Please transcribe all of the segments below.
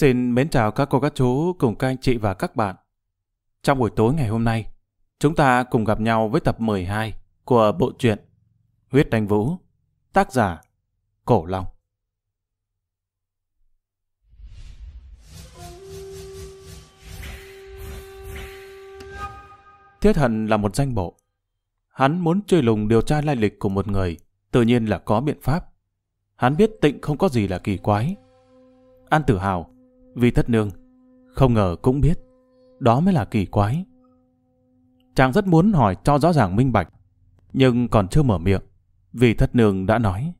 Xin mến chào các cô các chú cùng các anh chị và các bạn. Trong buổi tối ngày hôm nay, chúng ta cùng gặp nhau với tập 12 của bộ truyện Huyết Đánh Vũ, tác giả Cổ Long. Thiết Hận là một danh bộ. Hắn muốn chơi lùng điều tra lai lịch của một người, tự nhiên là có biện pháp. Hắn biết tịnh không có gì là kỳ quái. An tử hào, vì thất nương, không ngờ cũng biết, đó mới là kỳ quái. Chàng rất muốn hỏi cho rõ ràng minh bạch, nhưng còn chưa mở miệng, vì thất nương đã nói.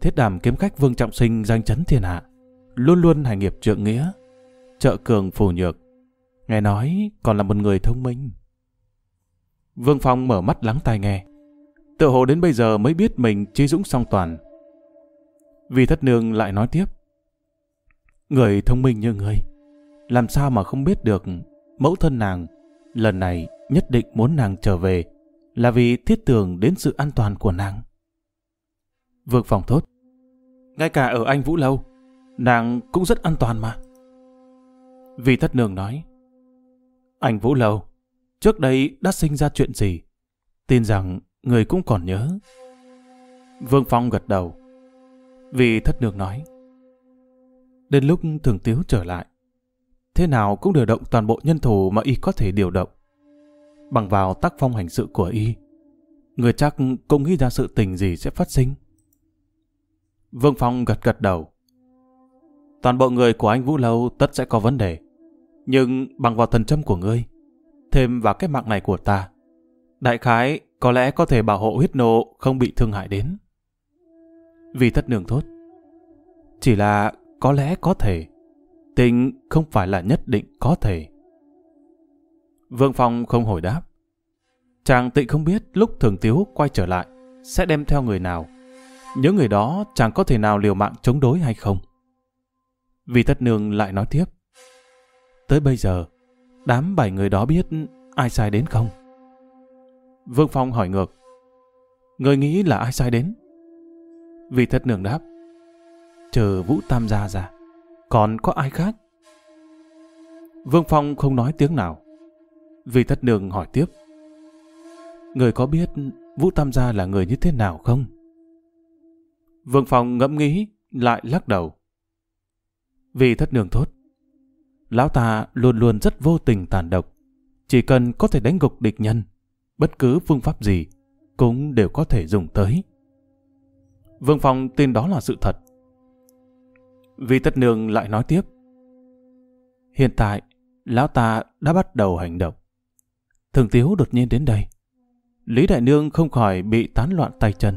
Thiết đàm kiếm khách Vương Trọng Sinh danh chấn thiên hạ, luôn luôn hành nghiệp trượng nghĩa, trợ cường phù nhược, nghe nói còn là một người thông minh. Vương Phong mở mắt lắng tai nghe, tự hồ đến bây giờ mới biết mình trí dũng song toàn. Vì thất nương lại nói tiếp, Người thông minh như ngươi, làm sao mà không biết được mẫu thân nàng lần này nhất định muốn nàng trở về là vì thiết tưởng đến sự an toàn của nàng. Vương Phòng thốt, ngay cả ở anh Vũ Lâu, nàng cũng rất an toàn mà. Vì thất nương nói, anh Vũ Lâu, trước đây đã sinh ra chuyện gì? Tin rằng người cũng còn nhớ. Vương Phong gật đầu. Vì thất nương nói, Đến lúc thường tiếu trở lại, thế nào cũng điều động toàn bộ nhân thủ mà y có thể điều động. Bằng vào tác phong hành sự của y, người chắc cũng nghĩ ra sự tình gì sẽ phát sinh. Vương Phong gật gật đầu. Toàn bộ người của anh Vũ Lâu tất sẽ có vấn đề. Nhưng bằng vào thần châm của ngươi, thêm vào cái mạng này của ta, đại khái có lẽ có thể bảo hộ huyết nộ không bị thương hại đến. Vì thất nương thốt. Chỉ là có lẽ có thể. Tình không phải là nhất định có thể. Vương Phong không hồi đáp. Chàng tịnh không biết lúc thường tiếu quay trở lại sẽ đem theo người nào. Những người đó chàng có thể nào liều mạng chống đối hay không. Vì thất nương lại nói tiếp. Tới bây giờ, đám bảy người đó biết ai sai đến không? Vương Phong hỏi ngược. Người nghĩ là ai sai đến? Vì thất nương đáp chờ Vũ Tam gia ra. Còn có ai khác? Vương Phong không nói tiếng nào. Vì thất nương hỏi tiếp. Người có biết Vũ Tam gia là người như thế nào không? Vương Phong ngẫm nghĩ, lại lắc đầu. Vì thất nương thốt. Lão ta luôn luôn rất vô tình tàn độc. Chỉ cần có thể đánh gục địch nhân, bất cứ phương pháp gì cũng đều có thể dùng tới. Vương Phong tin đó là sự thật. Vi Tất Nương lại nói tiếp. Hiện tại, lão ta đã bắt đầu hành động. Thường Tiếu đột nhiên đến đây. Lý Đại Nương không khỏi bị tán loạn tay chân.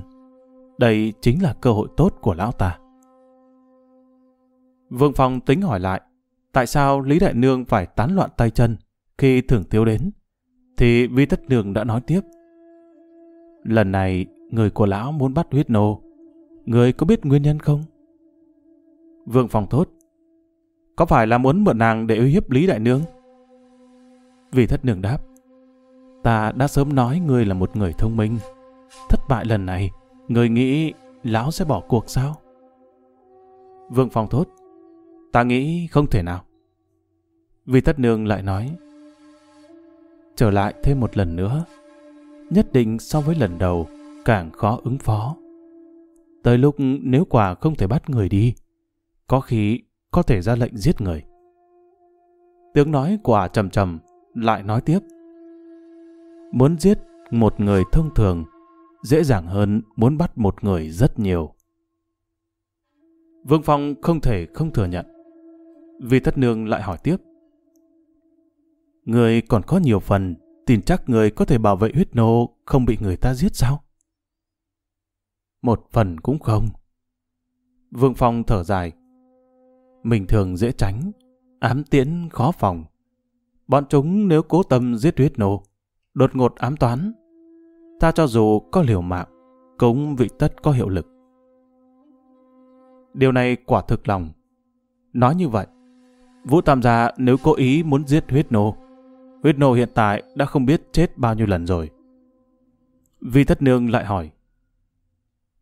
Đây chính là cơ hội tốt của lão ta. Vương Phong tính hỏi lại, tại sao Lý Đại Nương phải tán loạn tay chân khi Thường Tiếu đến? Thì Vi Tất Nương đã nói tiếp. Lần này, người của lão muốn bắt huyết nô. Người có biết nguyên nhân không? Vương Phong thốt. Có phải là muốn mượn nàng để uy hiếp Lý Đại Nương? Vì thất nương đáp. Ta đã sớm nói ngươi là một người thông minh. Thất bại lần này, ngươi nghĩ lão sẽ bỏ cuộc sao? Vương Phong thốt. Ta nghĩ không thể nào. Vì thất nương lại nói. Trở lại thêm một lần nữa. Nhất định so với lần đầu, càng khó ứng phó. Tới lúc nếu quả không thể bắt người đi, có khi có thể ra lệnh giết người. Tiếng nói quả trầm trầm, lại nói tiếp. Muốn giết một người thông thường, dễ dàng hơn muốn bắt một người rất nhiều. Vương Phong không thể không thừa nhận. Vì thất nương lại hỏi tiếp. Người còn có nhiều phần, tin chắc người có thể bảo vệ huyết nô không bị người ta giết sao? Một phần cũng không. Vương Phong thở dài, mình thường dễ tránh, ám tiễn khó phòng. Bọn chúng nếu cố tâm giết huyết nô, đột ngột ám toán, ta cho dù có liều mạng, cũng vị tất có hiệu lực. Điều này quả thực lòng. Nói như vậy, Vũ Tam gia nếu cố ý muốn giết huyết nô, huyết nô hiện tại đã không biết chết bao nhiêu lần rồi. Vi thất nương lại hỏi,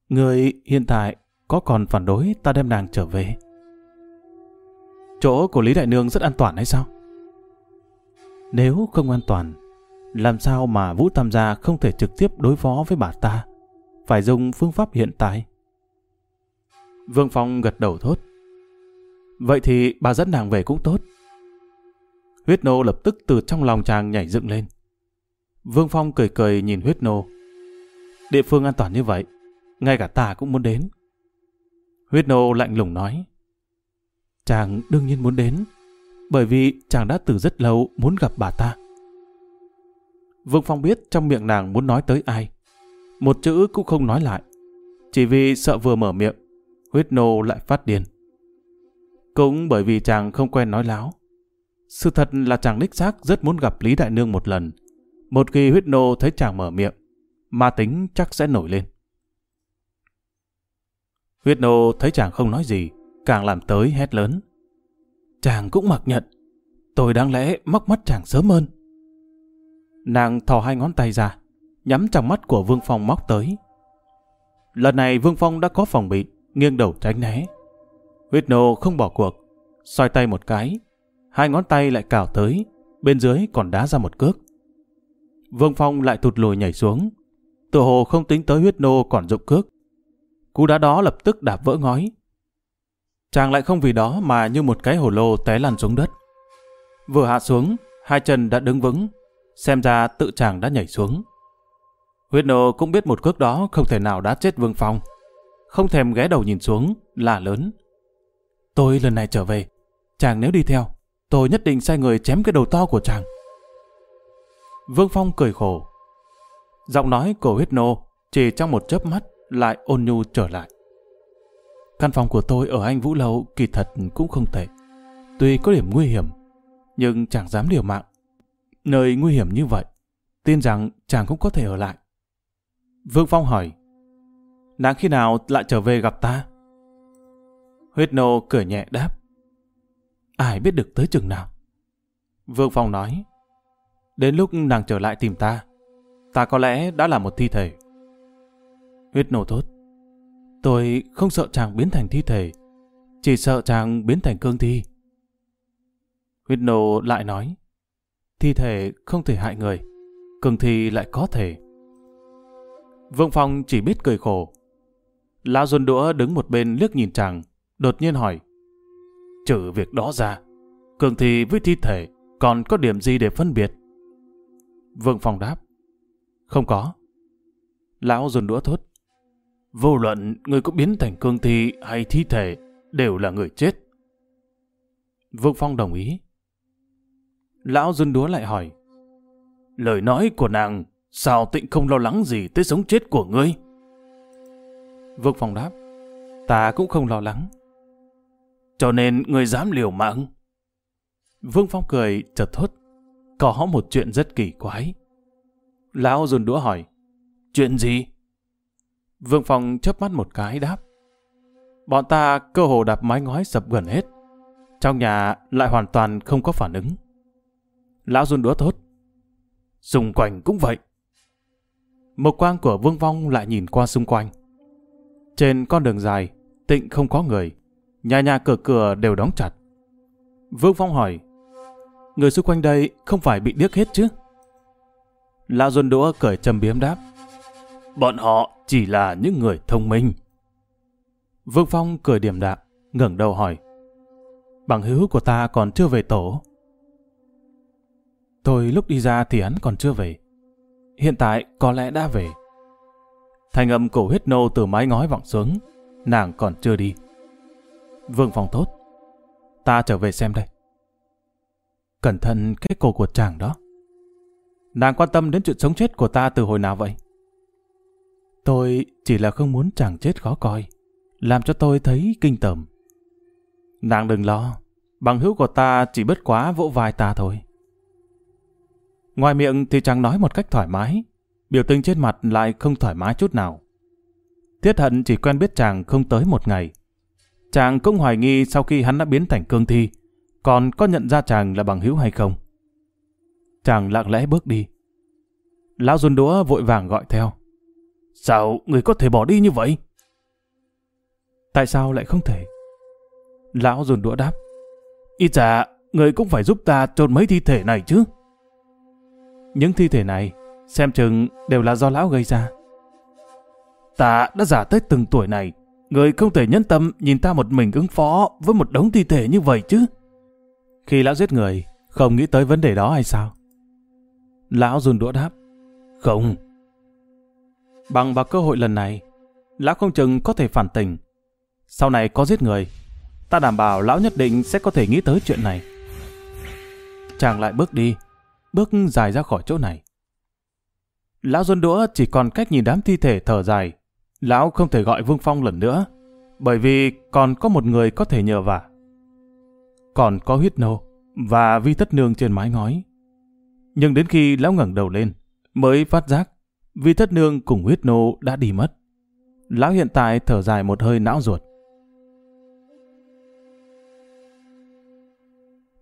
Người hiện tại có còn phản đối ta đem nàng trở về? Chỗ của Lý Đại Nương rất an toàn hay sao? Nếu không an toàn, làm sao mà Vũ Tam Gia không thể trực tiếp đối phó với bà ta? Phải dùng phương pháp hiện tại. Vương Phong gật đầu thốt. Vậy thì bà dẫn nàng về cũng tốt. Huyết nô lập tức từ trong lòng chàng nhảy dựng lên. Vương Phong cười cười nhìn huyết nô. Địa phương an toàn như vậy, ngay cả ta cũng muốn đến. Huyết nô lạnh lùng nói. Chàng đương nhiên muốn đến, bởi vì chàng đã từ rất lâu muốn gặp bà ta. Vương Phong biết trong miệng nàng muốn nói tới ai. Một chữ cũng không nói lại. Chỉ vì sợ vừa mở miệng, huyết nô lại phát điên. Cũng bởi vì chàng không quen nói láo. Sự thật là chàng đích xác rất muốn gặp Lý Đại Nương một lần. Một khi huyết nô thấy chàng mở miệng, ma tính chắc sẽ nổi lên. Huyết nô thấy chàng không nói gì, càng làm tới hét lớn. Chàng cũng mặc nhận, tôi đáng lẽ móc mắt chàng sớm hơn. Nàng thò hai ngón tay ra, nhắm trong mắt của Vương Phong móc tới. Lần này Vương Phong đã có phòng bị, nghiêng đầu tránh né. Huyết nô không bỏ cuộc, xoay tay một cái, hai ngón tay lại cào tới, bên dưới còn đá ra một cước. Vương Phong lại tụt lùi nhảy xuống, tự hồ không tính tới huyết nô còn dụng cước. Cú đá đó lập tức đạp vỡ ngói. Chàng lại không vì đó mà như một cái hồ lô té lăn xuống đất. Vừa hạ xuống, hai chân đã đứng vững, xem ra tự chàng đã nhảy xuống. Huyết nô cũng biết một cước đó không thể nào đá chết Vương Phong. Không thèm ghé đầu nhìn xuống, là lớn. Tôi lần này trở về, chàng nếu đi theo, tôi nhất định sai người chém cái đầu to của chàng. Vương Phong cười khổ. Giọng nói của huyết nô chỉ trong một chớp mắt lại ôn nhu trở lại. Căn phòng của tôi ở Anh Vũ Lâu kỳ thật cũng không tệ. Tuy có điểm nguy hiểm, nhưng chẳng dám liều mạng. Nơi nguy hiểm như vậy, tin rằng chàng cũng có thể ở lại. Vương Phong hỏi, nàng khi nào lại trở về gặp ta? Huyết nô cười nhẹ đáp, ai biết được tới chừng nào. Vương Phong nói, đến lúc nàng trở lại tìm ta, ta có lẽ đã là một thi thể. Huyết nô thốt, tôi không sợ chàng biến thành thi thể, chỉ sợ chàng biến thành cương thi. Huyết nô lại nói, thi thể không thể hại người, cương thi lại có thể. Vương Phong chỉ biết cười khổ. Lão Duân Đũa đứng một bên liếc nhìn chàng, đột nhiên hỏi. Trừ việc đó ra, cường thi với thi thể còn có điểm gì để phân biệt? Vương Phong đáp. Không có. Lão Duân Đũa thốt. Vô luận người có biến thành cương thi hay thi thể đều là người chết. Vương Phong đồng ý. Lão Duân Đúa lại hỏi. Lời nói của nàng Sao tịnh không lo lắng gì tới sống chết của ngươi? Vương Phong đáp, ta cũng không lo lắng. Cho nên ngươi dám liều mạng. Vương Phong cười chợt thốt, có một chuyện rất kỳ quái. Lão dồn đũa hỏi, chuyện gì? Vương Phong chớp mắt một cái đáp, bọn ta cơ hồ đạp mái ngói sập gần hết. Trong nhà lại hoàn toàn không có phản ứng. Lão run đũa thốt, xung quanh cũng vậy. Một quang của Vương phong lại nhìn qua xung quanh. Trên con đường dài, tịnh không có người. Nhà nhà cửa cửa đều đóng chặt. Vương phong hỏi, người xung quanh đây không phải bị điếc hết chứ? Lão Duân Đũa cởi trầm biếm đáp, bọn họ chỉ là những người thông minh. Vương Phong cười điểm đạm, ngẩng đầu hỏi, bằng hữu của ta còn chưa về tổ. Tôi lúc đi ra thì hắn còn chưa về. Hiện tại có lẽ đã về. Thành âm cổ huyết nô từ mái ngói vọng xuống, nàng còn chưa đi. Vương Phong tốt, ta trở về xem đây. Cẩn thận cái cổ của chàng đó. Nàng quan tâm đến chuyện sống chết của ta từ hồi nào vậy? Tôi chỉ là không muốn chàng chết khó coi, làm cho tôi thấy kinh tởm. Nàng đừng lo, bằng hữu của ta chỉ bất quá vỗ vai ta thôi. Ngoài miệng thì chàng nói một cách thoải mái, biểu tình trên mặt lại không thoải mái chút nào. Tiết hận chỉ quen biết chàng không tới một ngày. Chàng cũng hoài nghi sau khi hắn đã biến thành cương thi, còn có nhận ra chàng là bằng hữu hay không. Chàng lặng lẽ bước đi. Lão run đũa vội vàng gọi theo. Sao người có thể bỏ đi như vậy? Tại sao lại không thể? Lão dồn đũa đáp. Ít ra, người cũng phải giúp ta trôn mấy thi thể này chứ. Những thi thể này, xem chừng đều là do lão gây ra. Ta đã giả tới từng tuổi này, người không thể nhân tâm nhìn ta một mình ứng phó với một đống thi thể như vậy chứ. Khi lão giết người, không nghĩ tới vấn đề đó hay sao? Lão dùn đũa đáp. Không. Bằng vào cơ hội lần này, lão không chừng có thể phản tình. Sau này có giết người, ta đảm bảo lão nhất định sẽ có thể nghĩ tới chuyện này. Chàng lại bước đi, bước dài ra khỏi chỗ này. Lão run đũa chỉ còn cách nhìn đám thi thể thở dài. Lão không thể gọi Vương Phong lần nữa, bởi vì còn có một người có thể nhờ vả. Còn có huyết nô và vi thất nương trên mái ngói. Nhưng đến khi lão ngẩng đầu lên, mới phát giác vì thất nương cùng huyết nô đã đi mất. Lão hiện tại thở dài một hơi não ruột.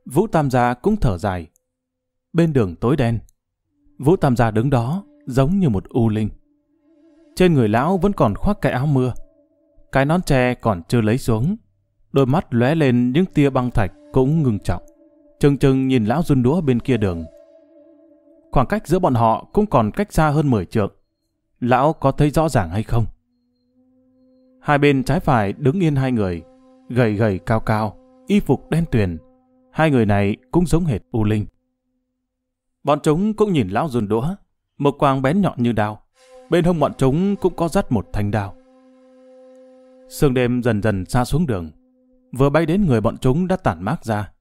Vũ Tam Gia cũng thở dài. Bên đường tối đen, Vũ Tam Gia đứng đó giống như một u linh. Trên người lão vẫn còn khoác cái áo mưa. Cái nón tre còn chưa lấy xuống. Đôi mắt lóe lên những tia băng thạch cũng ngừng trọng. trừng trừng nhìn lão run đũa bên kia đường. Khoảng cách giữa bọn họ cũng còn cách xa hơn 10 trượng. Lão có thấy rõ ràng hay không? Hai bên trái phải đứng yên hai người, gầy gầy cao cao, y phục đen tuyền. Hai người này cũng giống hệt U Linh. Bọn chúng cũng nhìn lão dùn đũa, một quang bén nhọn như đao. Bên hông bọn chúng cũng có dắt một thanh đao. Sương đêm dần dần xa xuống đường. Vừa bay đến người bọn chúng đã tản mát ra.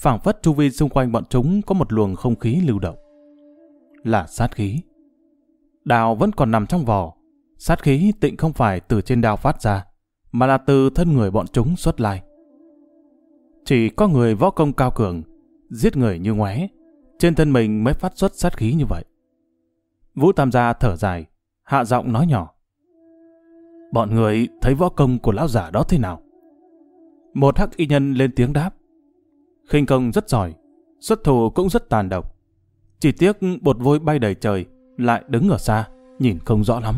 phảng phất chu vi xung quanh bọn chúng có một luồng không khí lưu động. Là sát khí. Đào vẫn còn nằm trong vỏ. Sát khí tịnh không phải từ trên đao phát ra, mà là từ thân người bọn chúng xuất lai. Chỉ có người võ công cao cường, giết người như ngoé, trên thân mình mới phát xuất sát khí như vậy. Vũ Tam gia thở dài, hạ giọng nói nhỏ. Bọn người thấy võ công của lão giả đó thế nào? Một hắc y nhân lên tiếng đáp. khinh công rất giỏi, xuất thủ cũng rất tàn độc. Chỉ tiếc bột vôi bay đầy trời, lại đứng ở xa, nhìn không rõ lắm.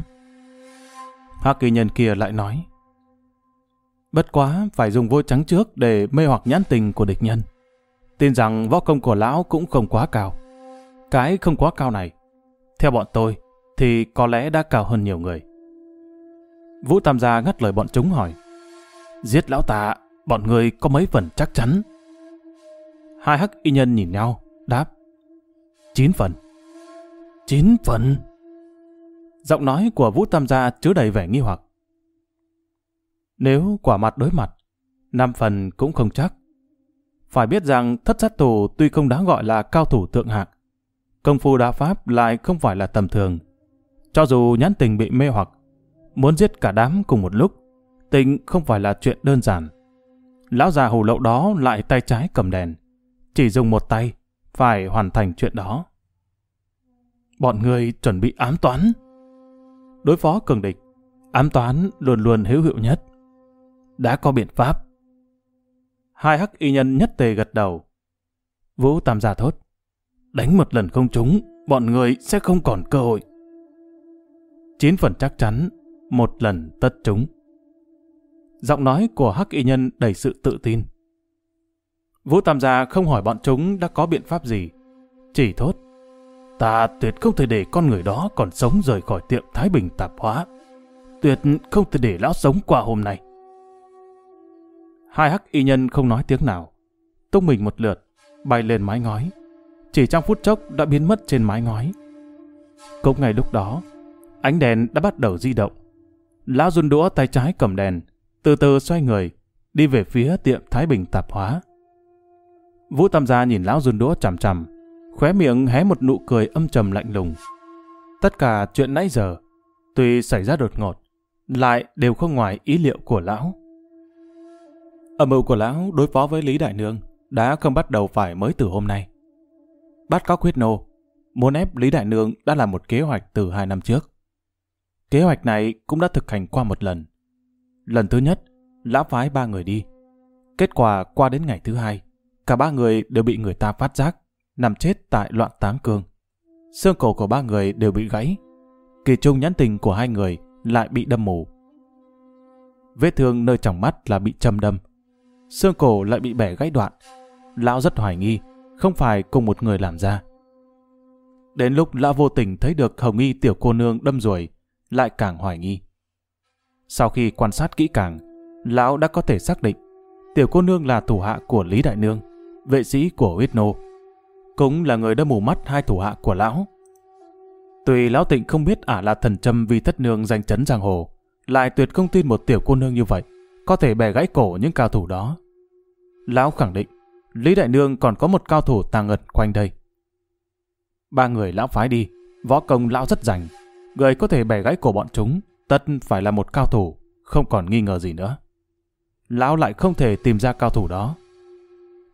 Hắc y nhân kia lại nói. Bất quá phải dùng vôi trắng trước để mê hoặc nhãn tình của địch nhân. Tin rằng võ công của lão cũng không quá cao. Cái không quá cao này, theo bọn tôi, thì có lẽ đã cao hơn nhiều người. Vũ Tam Gia ngắt lời bọn chúng hỏi. Giết lão tạ, bọn người có mấy phần chắc chắn? Hai hắc y nhân nhìn nhau, đáp. Chín phần. Chín phần? Giọng nói của Vũ Tam Gia chứa đầy vẻ nghi hoặc. Nếu quả mặt đối mặt, năm phần cũng không chắc. Phải biết rằng thất sát tù tuy không đáng gọi là cao thủ thượng hạng, công phu đá pháp lại không phải là tầm thường. Cho dù nhãn tình bị mê hoặc, muốn giết cả đám cùng một lúc, tình không phải là chuyện đơn giản. Lão già hù lậu đó lại tay trái cầm đèn, chỉ dùng một tay, phải hoàn thành chuyện đó. Bọn người chuẩn bị ám toán. Đối phó cường địch, ám toán luôn luôn hữu hiệu nhất. Đã có biện pháp. Hai hắc y nhân nhất tề gật đầu. Vũ Tam gia thốt. Đánh một lần không trúng, bọn người sẽ không còn cơ hội. Chín phần chắc chắn, một lần tất trúng. Giọng nói của hắc y nhân đầy sự tự tin. Vũ Tam gia không hỏi bọn chúng đã có biện pháp gì. Chỉ thốt. Ta tuyệt không thể để con người đó còn sống rời khỏi tiệm Thái Bình tạp hóa. Tuyệt không thể để lão sống qua hôm nay. Hai hắc y nhân không nói tiếng nào. Tung mình một lượt, bay lên mái ngói. Chỉ trong phút chốc đã biến mất trên mái ngói. Cũng ngay lúc đó, ánh đèn đã bắt đầu di động. Lão run đũa tay trái cầm đèn, từ từ xoay người, đi về phía tiệm Thái Bình tạp hóa. Vũ Tam gia nhìn lão run đũa chằm chằm, khóe miệng hé một nụ cười âm trầm lạnh lùng. Tất cả chuyện nãy giờ, tuy xảy ra đột ngột, lại đều không ngoài ý liệu của lão. Âm mưu của lão đối phó với Lý Đại Nương đã không bắt đầu phải mới từ hôm nay. Bắt cóc huyết nô, muốn ép Lý Đại Nương đã là một kế hoạch từ hai năm trước. Kế hoạch này cũng đã thực hành qua một lần. Lần thứ nhất, lão phái ba người đi. Kết quả qua đến ngày thứ hai, cả ba người đều bị người ta phát giác, nằm chết tại loạn táng cương. Xương cổ của ba người đều bị gãy. Kỳ trung nhãn tình của hai người lại bị đâm mù. Vết thương nơi trong mắt là bị châm đâm. Xương cổ lại bị bẻ gãy đoạn. lão rất hoài nghi, không phải cùng một người làm ra. Đến lúc lão vô tình thấy được Hồng Y tiểu cô nương đâm ruồi, lại càng hoài nghi. Sau khi quan sát kỹ càng, lão đã có thể xác định tiểu cô nương là thủ hạ của Lý Đại Nương, vệ sĩ của huyết nô, cũng là người đã mù mắt hai thủ hạ của lão. Tuy lão tịnh không biết ả là thần châm vì thất nương danh chấn giang hồ, lại tuyệt không tin một tiểu cô nương như vậy, có thể bẻ gãy cổ những cao thủ đó. Lão khẳng định, Lý Đại Nương còn có một cao thủ tàng ngật quanh đây. Ba người lão phái đi, võ công lão rất rành, người có thể bẻ gãy cổ bọn chúng, tất phải là một cao thủ, không còn nghi ngờ gì nữa. Lão lại không thể tìm ra cao thủ đó.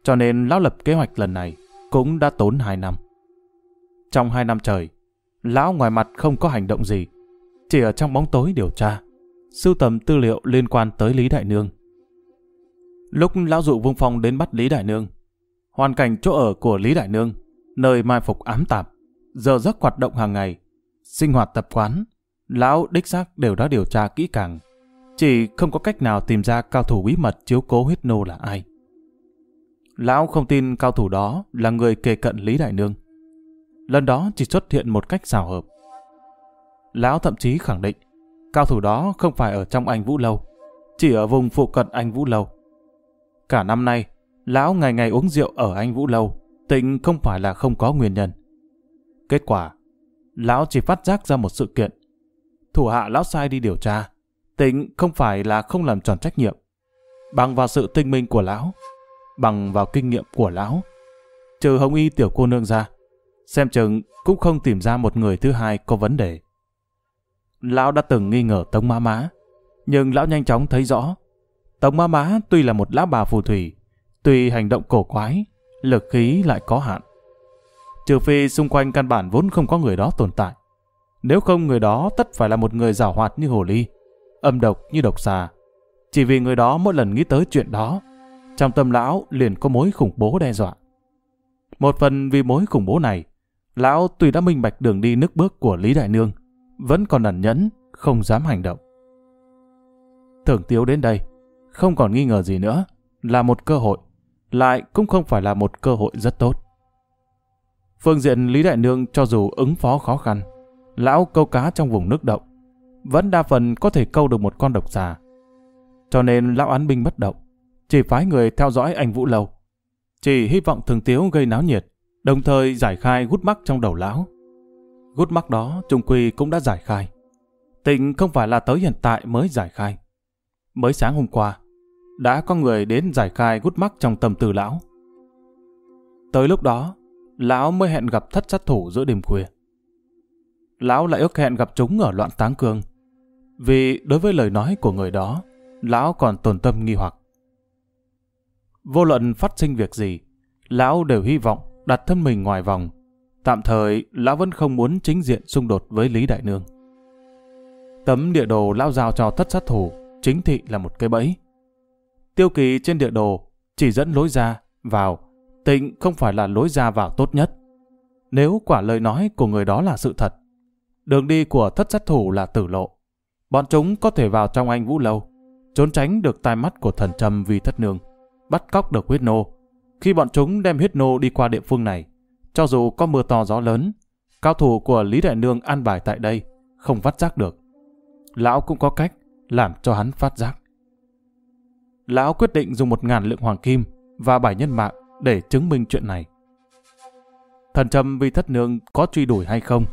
Cho nên lão lập kế hoạch lần này cũng đã tốn hai năm. Trong hai năm trời, lão ngoài mặt không có hành động gì, chỉ ở trong bóng tối điều tra, sưu tầm tư liệu liên quan tới Lý Đại Nương. Lúc lão dụ Vương Phong đến bắt Lý Đại Nương, hoàn cảnh chỗ ở của Lý Đại Nương, nơi mai phục ám tạp, giờ giấc hoạt động hàng ngày, sinh hoạt tập quán, lão đích xác đều đã điều tra kỹ càng, chỉ không có cách nào tìm ra cao thủ bí mật chiếu cố huyết nô là ai. Lão không tin cao thủ đó là người kề cận Lý Đại Nương. Lần đó chỉ xuất hiện một cách xào hợp. Lão thậm chí khẳng định cao thủ đó không phải ở trong anh Vũ Lâu, chỉ ở vùng phụ cận anh Vũ Lâu. Cả năm nay, lão ngày ngày uống rượu ở anh Vũ Lâu, tịnh không phải là không có nguyên nhân. Kết quả, lão chỉ phát giác ra một sự kiện. Thủ hạ lão sai đi điều tra, tịnh không phải là không làm tròn trách nhiệm. Bằng vào sự tinh minh của lão, bằng vào kinh nghiệm của lão. Trừ hồng y tiểu cô nương ra, xem chừng cũng không tìm ra một người thứ hai có vấn đề. Lão đã từng nghi ngờ Tống Má Má, nhưng lão nhanh chóng thấy rõ. Tống Má Má tuy là một lão bà phù thủy, tuy hành động cổ quái, lực khí lại có hạn. Trừ phi xung quanh căn bản vốn không có người đó tồn tại. Nếu không người đó tất phải là một người giảo hoạt như hồ ly, âm độc như độc xà. Chỉ vì người đó mỗi lần nghĩ tới chuyện đó trong tâm lão liền có mối khủng bố đe dọa. Một phần vì mối khủng bố này, lão tuy đã minh bạch đường đi nước bước của Lý Đại Nương, vẫn còn ẩn nhẫn, không dám hành động. Thưởng tiếu đến đây, không còn nghi ngờ gì nữa, là một cơ hội, lại cũng không phải là một cơ hội rất tốt. Phương diện Lý Đại Nương cho dù ứng phó khó khăn, lão câu cá trong vùng nước động, vẫn đa phần có thể câu được một con độc xà. Cho nên lão án binh bất động, chỉ phái người theo dõi anh Vũ Lâu. Chỉ hy vọng thường tiếu gây náo nhiệt, đồng thời giải khai gút mắc trong đầu lão. Gút mắc đó trung quy cũng đã giải khai. Tịnh không phải là tới hiện tại mới giải khai. Mới sáng hôm qua, đã có người đến giải khai gút mắc trong tâm tư lão. Tới lúc đó, lão mới hẹn gặp thất sát thủ giữa đêm khuya. Lão lại ước hẹn gặp chúng ở loạn táng cương. Vì đối với lời nói của người đó, lão còn tồn tâm nghi hoặc. Vô luận phát sinh việc gì, lão đều hy vọng đặt thân mình ngoài vòng. Tạm thời, lão vẫn không muốn chính diện xung đột với Lý Đại Nương. Tấm địa đồ lão giao cho thất sát thủ, chính thị là một cái bẫy. Tiêu kỳ trên địa đồ chỉ dẫn lối ra, vào, tịnh không phải là lối ra vào tốt nhất. Nếu quả lời nói của người đó là sự thật, đường đi của thất sát thủ là tử lộ. Bọn chúng có thể vào trong anh Vũ Lâu, trốn tránh được tai mắt của thần trầm vì thất nương bắt cóc được huyết nô. Khi bọn chúng đem huyết nô đi qua địa phương này, cho dù có mưa to gió lớn, cao thủ của Lý Đại Nương an bài tại đây không phát giác được. Lão cũng có cách làm cho hắn phát giác. Lão quyết định dùng một ngàn lượng hoàng kim và bảy nhân mạng để chứng minh chuyện này. Thần trâm vì thất nương có truy đuổi hay không,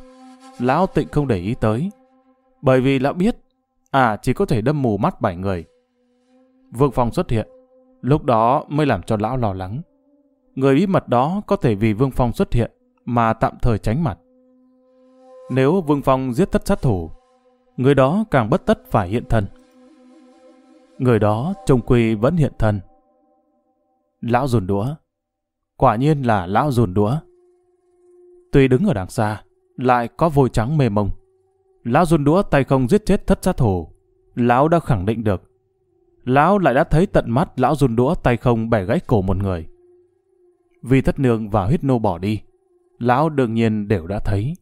lão tịnh không để ý tới. Bởi vì lão biết, à chỉ có thể đâm mù mắt bảy người. Vương Phong xuất hiện, Lúc đó mới làm cho lão lo lắng. Người bí mật đó có thể vì Vương Phong xuất hiện mà tạm thời tránh mặt. Nếu Vương Phong giết tất sát thủ, người đó càng bất tất phải hiện thân. Người đó trông quy vẫn hiện thân. Lão dùn đũa. Quả nhiên là lão dùn đũa. Tuy đứng ở đằng xa, lại có vôi trắng mê mông. Lão dùn đũa tay không giết chết thất sát thủ. Lão đã khẳng định được lão lại đã thấy tận mắt lão run đũa tay không bẻ gãy cổ một người. Vì thất nương và huyết nô bỏ đi, lão đương nhiên đều đã thấy.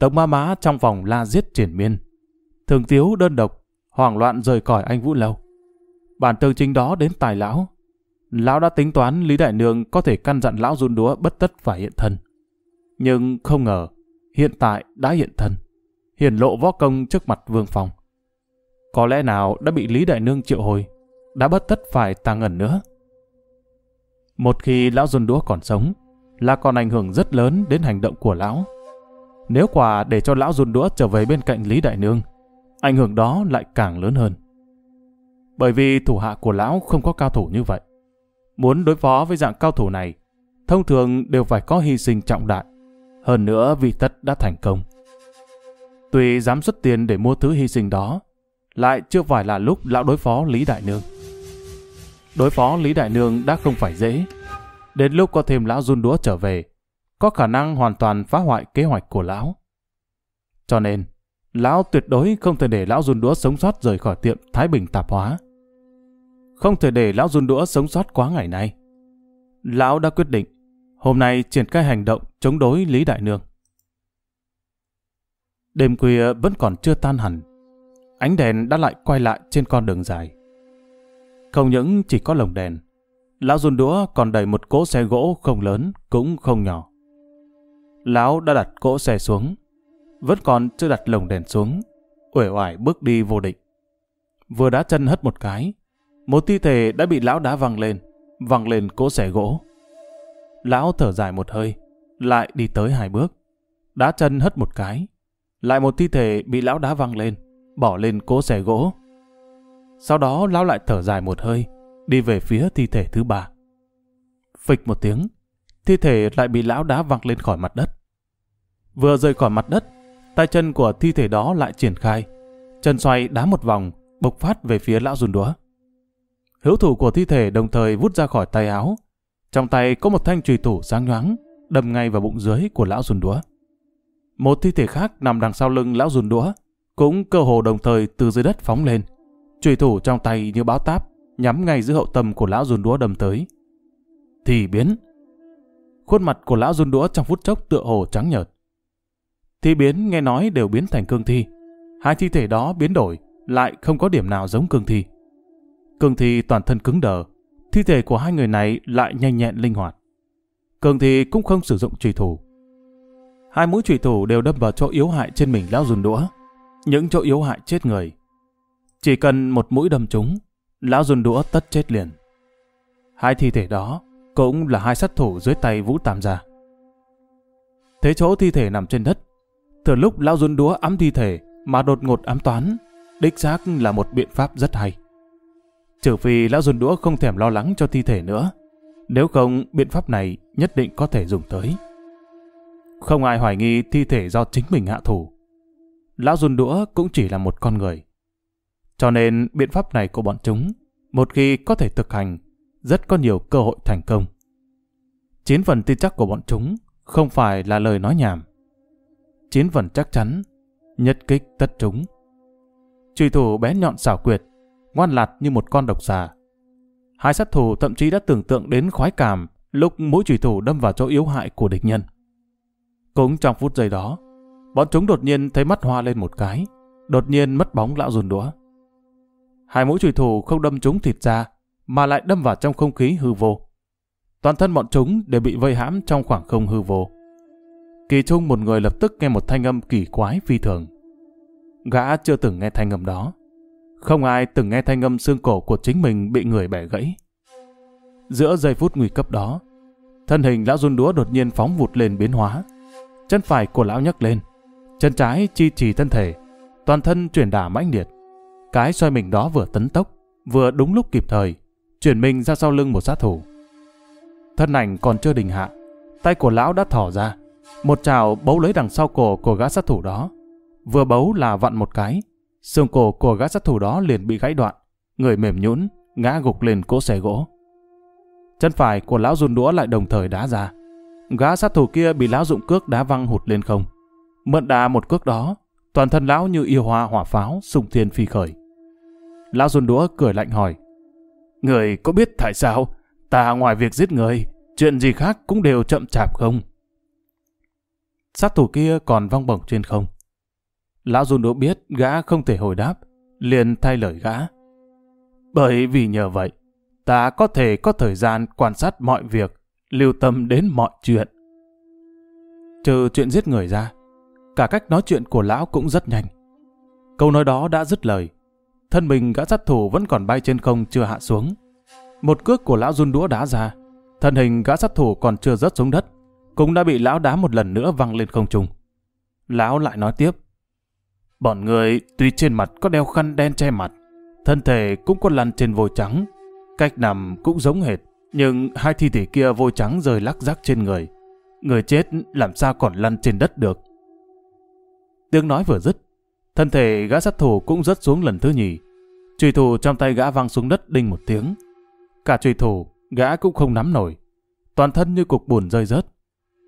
Tống ma má trong phòng la giết triển miên. Thường tiếu đơn độc, hoảng loạn rời khỏi anh Vũ Lâu. Bản tường chính đó đến tài lão. Lão đã tính toán Lý Đại Nương có thể căn dặn lão run đúa bất tất phải hiện thân. Nhưng không ngờ, hiện tại đã hiện thân. Hiển lộ võ công trước mặt Vương phòng có lẽ nào đã bị Lý Đại Nương triệu hồi, đã bất tất phải tàng ẩn nữa. Một khi lão run đũa còn sống, là còn ảnh hưởng rất lớn đến hành động của lão. Nếu quả để cho lão run đũa trở về bên cạnh Lý Đại Nương, ảnh hưởng đó lại càng lớn hơn. Bởi vì thủ hạ của lão không có cao thủ như vậy. Muốn đối phó với dạng cao thủ này, thông thường đều phải có hy sinh trọng đại. Hơn nữa vì tất đã thành công. Tuy dám xuất tiền để mua thứ hy sinh đó, lại chưa phải là lúc lão đối phó Lý Đại Nương. Đối phó Lý Đại Nương đã không phải dễ. Đến lúc có thêm lão run đũa trở về, có khả năng hoàn toàn phá hoại kế hoạch của lão. Cho nên, lão tuyệt đối không thể để lão run đũa sống sót rời khỏi tiệm Thái Bình tạp hóa. Không thể để lão run đũa sống sót quá ngày nay. Lão đã quyết định, hôm nay triển khai hành động chống đối Lý Đại Nương. Đêm khuya vẫn còn chưa tan hẳn. Ánh đèn đã lại quay lại trên con đường dài. Không những chỉ có lồng đèn, lão run đũa còn đẩy một cỗ xe gỗ không lớn cũng không nhỏ. Lão đã đặt cỗ xe xuống, vẫn còn chưa đặt lồng đèn xuống, uể oải bước đi vô định. Vừa đá chân hất một cái, một thi thể đã bị lão đá văng lên, văng lên cỗ xe gỗ. Lão thở dài một hơi, lại đi tới hai bước, đá chân hất một cái, lại một thi thể bị lão đá văng lên, bỏ lên cỗ xe gỗ. Sau đó lão lại thở dài một hơi, đi về phía thi thể thứ ba. Phịch một tiếng, thi thể lại bị lão đá văng lên khỏi mặt đất. Vừa rời khỏi mặt đất, tay chân của thi thể đó lại triển khai. Chân xoay đá một vòng, bộc phát về phía lão run đũa. Hữu thủ của thi thể đồng thời vút ra khỏi tay áo. Trong tay có một thanh trùy thủ sáng nhoáng, đâm ngay vào bụng dưới của lão run đũa. Một thi thể khác nằm đằng sau lưng lão run đũa, cũng cơ hồ đồng thời từ dưới đất phóng lên. Trùy thủ trong tay như báo táp, nhắm ngay giữa hậu tâm của lão run đũa đâm tới. Thì biến, Khuôn mặt của lão run đũa trong phút chốc tựa hồ trắng nhợt. Thi biến nghe nói đều biến thành cương thi. Hai thi thể đó biến đổi, lại không có điểm nào giống cương thi. Cương thi toàn thân cứng đờ, thi thể của hai người này lại nhanh nhẹn linh hoạt. Cương thi cũng không sử dụng trùy thủ. Hai mũi trùy thủ đều đâm vào chỗ yếu hại trên mình lão run đũa. Những chỗ yếu hại chết người. Chỉ cần một mũi đâm trúng, lão dùng đũa tất chết liền. Hai thi thể đó cũng là hai sát thủ dưới tay Vũ Tam gia. Thế chỗ thi thể nằm trên đất, từ lúc lão dùng đũa ấm thi thể mà đột ngột ám toán, đích xác là một biện pháp rất hay. Trừ phi lão dùng đũa không thèm lo lắng cho thi thể nữa, nếu không biện pháp này nhất định có thể dùng tới. Không ai hoài nghi thi thể do chính mình hạ thủ. Lão run đũa cũng chỉ là một con người. Cho nên biện pháp này của bọn chúng, một khi có thể thực hành, rất có nhiều cơ hội thành công. Chín phần tin chắc của bọn chúng không phải là lời nói nhảm. Chín phần chắc chắn, nhất kích tất chúng. Truy thủ bé nhọn xảo quyệt, ngoan lạt như một con độc xà. Hai sát thủ thậm chí đã tưởng tượng đến khoái cảm lúc mũi truy thủ đâm vào chỗ yếu hại của địch nhân. Cũng trong phút giây đó, bọn chúng đột nhiên thấy mắt hoa lên một cái, đột nhiên mất bóng lão rùn đũa. Hai mũi trùy thủ không đâm chúng thịt ra, mà lại đâm vào trong không khí hư vô. Toàn thân bọn chúng đều bị vây hãm trong khoảng không hư vô. Kỳ trung một người lập tức nghe một thanh âm kỳ quái phi thường. Gã chưa từng nghe thanh âm đó. Không ai từng nghe thanh âm xương cổ của chính mình bị người bẻ gãy. Giữa giây phút nguy cấp đó, thân hình lão run đũa đột nhiên phóng vụt lên biến hóa. Chân phải của lão nhấc lên, chân trái chi trì thân thể, toàn thân chuyển đả mãnh liệt. Cái xoay mình đó vừa tấn tốc, vừa đúng lúc kịp thời, chuyển mình ra sau lưng một sát thủ. Thân ảnh còn chưa đình hạ, tay của lão đã thỏ ra, một chảo bấu lấy đằng sau cổ của gã sát thủ đó. Vừa bấu là vặn một cái, xương cổ của gã sát thủ đó liền bị gãy đoạn, người mềm nhũn ngã gục lên cỗ xe gỗ. Chân phải của lão run đũa lại đồng thời đá ra. Gã sát thủ kia bị lão dụng cước đá văng hụt lên không. Mượn đá một cước đó, toàn thân lão như yêu hoa hỏa pháo, sùng thiên phi khởi. Lão run đũa cười lạnh hỏi. Người có biết tại sao ta ngoài việc giết người, chuyện gì khác cũng đều chậm chạp không? Sát thủ kia còn vong bổng trên không. Lão run đũa biết gã không thể hồi đáp, liền thay lời gã. Bởi vì nhờ vậy, ta có thể có thời gian quan sát mọi việc, lưu tâm đến mọi chuyện. Trừ chuyện giết người ra, cả cách nói chuyện của lão cũng rất nhanh. Câu nói đó đã dứt lời. Thân mình gã sát thủ vẫn còn bay trên không chưa hạ xuống. Một cước của lão run đũa đá ra. Thân hình gã sát thủ còn chưa rớt xuống đất. Cũng đã bị lão đá một lần nữa văng lên không trung. Lão lại nói tiếp. Bọn người tuy trên mặt có đeo khăn đen che mặt, thân thể cũng có lăn trên vôi trắng. Cách nằm cũng giống hệt, nhưng hai thi thể kia vôi trắng rơi lắc rắc trên người. Người chết làm sao còn lăn trên đất được. Tiếng nói vừa dứt, thân thể gã sát thủ cũng rớt xuống lần thứ nhì. Trùy thủ trong tay gã văng xuống đất đinh một tiếng. Cả trùy thủ, gã cũng không nắm nổi. Toàn thân như cục bùn rơi rớt.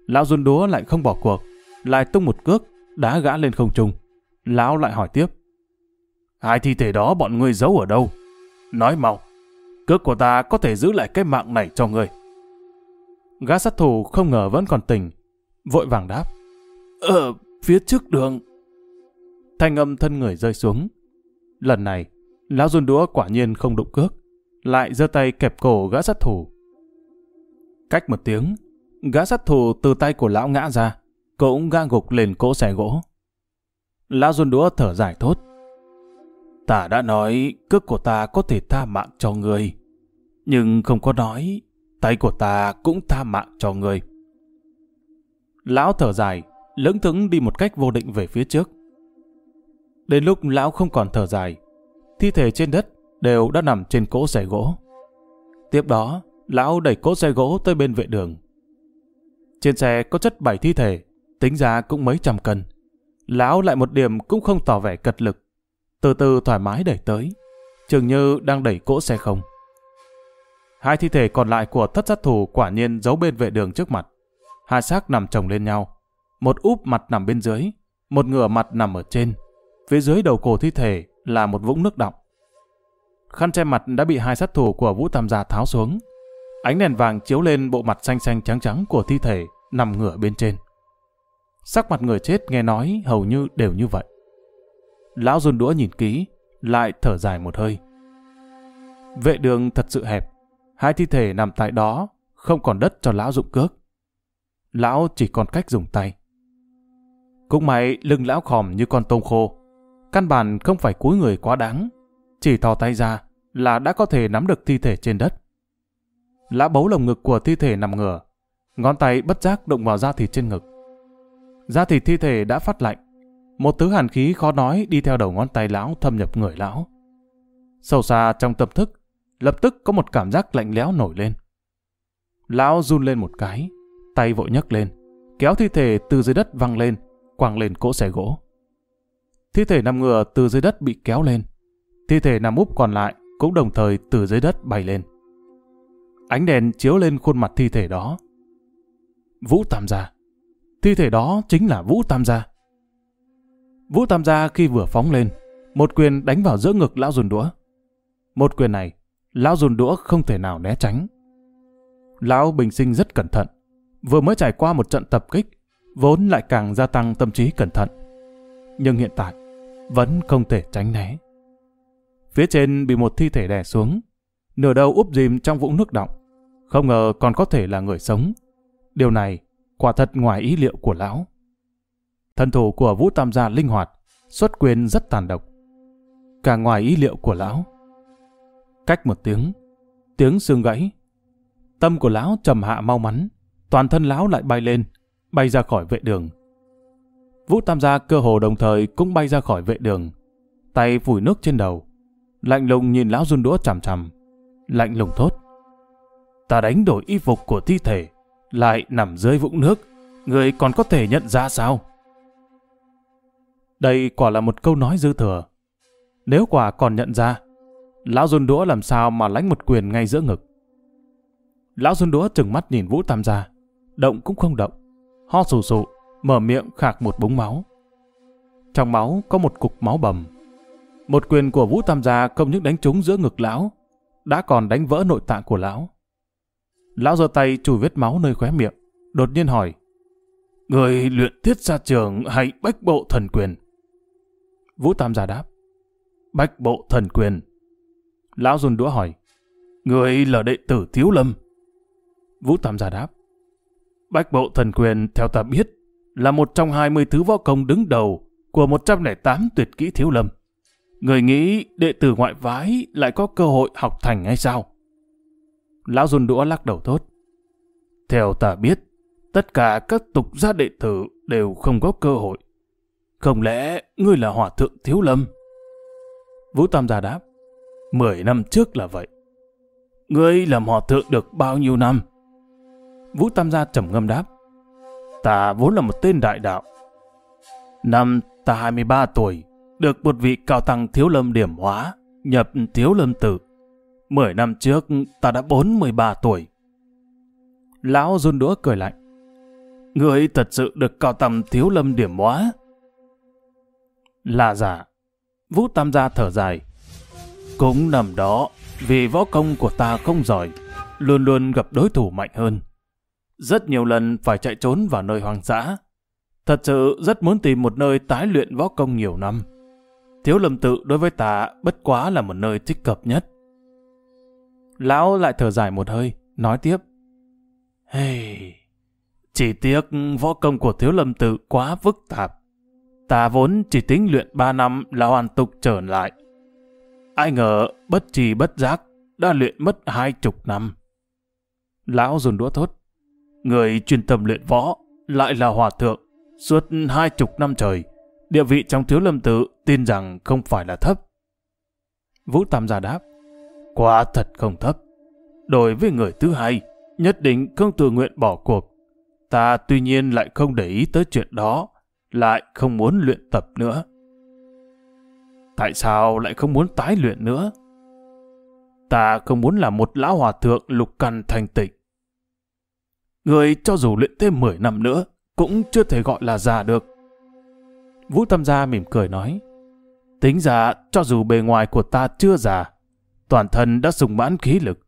Lão run đúa lại không bỏ cuộc, lại tung một cước, đá gã lên không trung. Lão lại hỏi tiếp. Hai thi thể đó bọn ngươi giấu ở đâu? Nói mau, cước của ta có thể giữ lại cái mạng này cho ngươi. Gã sát thủ không ngờ vẫn còn tỉnh, vội vàng đáp. Ở phía trước đường. Thanh âm thân người rơi xuống. Lần này, lão run đũa quả nhiên không đụng cước, lại giơ tay kẹp cổ gã sát thủ. Cách một tiếng, gã sát thủ từ tay của lão ngã ra, cũng ga gục lên cỗ xe gỗ. Lão run đũa thở dài thốt. Ta đã nói cước của ta có thể tha mạng cho người, nhưng không có nói tay của ta cũng tha mạng cho người. Lão thở dài, lững thững đi một cách vô định về phía trước. Đến lúc lão không còn thở dài, thi thể trên đất đều đã nằm trên cỗ xe gỗ. Tiếp đó, lão đẩy cỗ xe gỗ tới bên vệ đường. Trên xe có chất bảy thi thể, tính ra cũng mấy trăm cân. Lão lại một điểm cũng không tỏ vẻ cật lực. Từ từ thoải mái đẩy tới, chừng như đang đẩy cỗ xe không. Hai thi thể còn lại của thất sát thủ quả nhiên giấu bên vệ đường trước mặt. Hai xác nằm chồng lên nhau. Một úp mặt nằm bên dưới, một ngửa mặt nằm ở trên. Phía dưới đầu cổ thi thể là một vũng nước đọng. Khăn che mặt đã bị hai sát thủ của Vũ Tam Gia tháo xuống. Ánh đèn vàng chiếu lên bộ mặt xanh xanh trắng trắng của thi thể nằm ngửa bên trên. Sắc mặt người chết nghe nói hầu như đều như vậy. Lão run đũa nhìn kỹ, lại thở dài một hơi. Vệ đường thật sự hẹp, hai thi thể nằm tại đó, không còn đất cho lão dụng cước. Lão chỉ còn cách dùng tay. Cũng may lưng lão khòm như con tôm khô. Căn bản không phải cúi người quá đáng. Chỉ thò tay ra là đã có thể nắm được thi thể trên đất. Lão bấu lồng ngực của thi thể nằm ngửa. Ngón tay bất giác động vào da thịt trên ngực. Da thịt thi thể đã phát lạnh. Một thứ hàn khí khó nói đi theo đầu ngón tay lão thâm nhập người lão. Sâu xa trong tâm thức, lập tức có một cảm giác lạnh lẽo nổi lên. Lão run lên một cái, tay vội nhấc lên, kéo thi thể từ dưới đất văng lên, quăng lên cỗ xe gỗ. Thi thể nằm ngửa từ dưới đất bị kéo lên. Thi thể nằm úp còn lại cũng đồng thời từ dưới đất bay lên. Ánh đèn chiếu lên khuôn mặt thi thể đó. Vũ Tam Gia. Thi thể đó chính là Vũ Tam Gia. Vũ Tam Gia khi vừa phóng lên, một quyền đánh vào giữa ngực lão dùn đũa. Một quyền này, lão dùn đũa không thể nào né tránh. Lão bình sinh rất cẩn thận, vừa mới trải qua một trận tập kích, vốn lại càng gia tăng tâm trí cẩn thận. Nhưng hiện tại, vẫn không thể tránh né. Phía trên bị một thi thể đè xuống, nửa đầu úp dìm trong vũng nước động. Không ngờ còn có thể là người sống. Điều này quả thật ngoài ý liệu của lão. Thân thủ của Vũ Tam Gia linh hoạt, xuất quyền rất tàn độc. Cả ngoài ý liệu của lão. Cách một tiếng, tiếng xương gãy. Tâm của lão trầm hạ mau mắn, toàn thân lão lại bay lên, bay ra khỏi vệ đường. Vũ Tam Gia cơ hồ đồng thời cũng bay ra khỏi vệ đường, tay phủi nước trên đầu, lạnh lùng nhìn lão run đũa chằm chằm, lạnh lùng thốt. Ta đánh đổi y phục của thi thể, lại nằm dưới vũng nước, người còn có thể nhận ra sao? Đây quả là một câu nói dư thừa. Nếu quả còn nhận ra, lão run đũa làm sao mà lánh một quyền ngay giữa ngực. Lão run đũa trừng mắt nhìn Vũ Tam Gia, động cũng không động, ho sù sụ, mở miệng khạc một búng máu. Trong máu có một cục máu bầm. Một quyền của Vũ Tam Gia không những đánh trúng giữa ngực lão, đã còn đánh vỡ nội tạng của lão. Lão giơ tay chùi vết máu nơi khóe miệng, đột nhiên hỏi. Người luyện thiết gia trường hay bách bộ thần quyền? Vũ Tam Gia đáp. Bách bộ thần quyền. Lão run đũa hỏi. Người là đệ tử Thiếu Lâm. Vũ Tam gia đáp. Bách bộ thần quyền theo ta biết là một trong 20 thứ võ công đứng đầu của 108 tuyệt kỹ Thiếu Lâm. Người nghĩ đệ tử ngoại vái lại có cơ hội học thành hay sao? Lão run đũa lắc đầu thốt. Theo ta biết, tất cả các tục gia đệ tử đều không có cơ hội. Không lẽ ngươi là hòa thượng thiếu lâm? Vũ Tam gia đáp. Mười năm trước là vậy. Ngươi làm hòa thượng được bao nhiêu năm? Vũ Tam gia trầm ngâm đáp. Ta vốn là một tên đại đạo. Năm ta 23 tuổi, được một vị cao tăng thiếu lâm điểm hóa, nhập thiếu lâm tử. Mười năm trước, ta đã 43 tuổi. Lão run đũa cười lạnh. Người thật sự được cao tầm thiếu lâm điểm hóa. Là giả. Vũ Tam gia thở dài. Cũng nằm đó, vì võ công của ta không giỏi, luôn luôn gặp đối thủ mạnh hơn. Rất nhiều lần phải chạy trốn vào nơi hoang dã. Thật sự rất muốn tìm một nơi tái luyện võ công nhiều năm. Thiếu lâm tự đối với ta bất quá là một nơi thích hợp nhất. Lão lại thở dài một hơi, nói tiếp. Hey, chỉ tiếc võ công của thiếu lâm tự quá phức tạp. Ta vốn chỉ tính luyện 3 năm là hoàn tục trở lại. Ai ngờ bất trì bất giác đã luyện mất hai chục năm. Lão dùng đũa thốt. Người chuyên tâm luyện võ lại là hòa thượng suốt hai chục năm trời. Địa vị trong thiếu lâm tự tin rằng không phải là thấp. Vũ Tam gia đáp. Quả thật không thấp. Đối với người thứ hai, nhất định không tự nguyện bỏ cuộc. Ta tuy nhiên lại không để ý tới chuyện đó, lại không muốn luyện tập nữa. Tại sao lại không muốn tái luyện nữa? Ta không muốn là một lão hòa thượng lục căn thành tịnh. Người cho dù luyện thêm 10 năm nữa, cũng chưa thể gọi là già được. Vũ Tam Gia mỉm cười nói, tính ra cho dù bề ngoài của ta chưa già, toàn thân đã dùng mãn khí lực,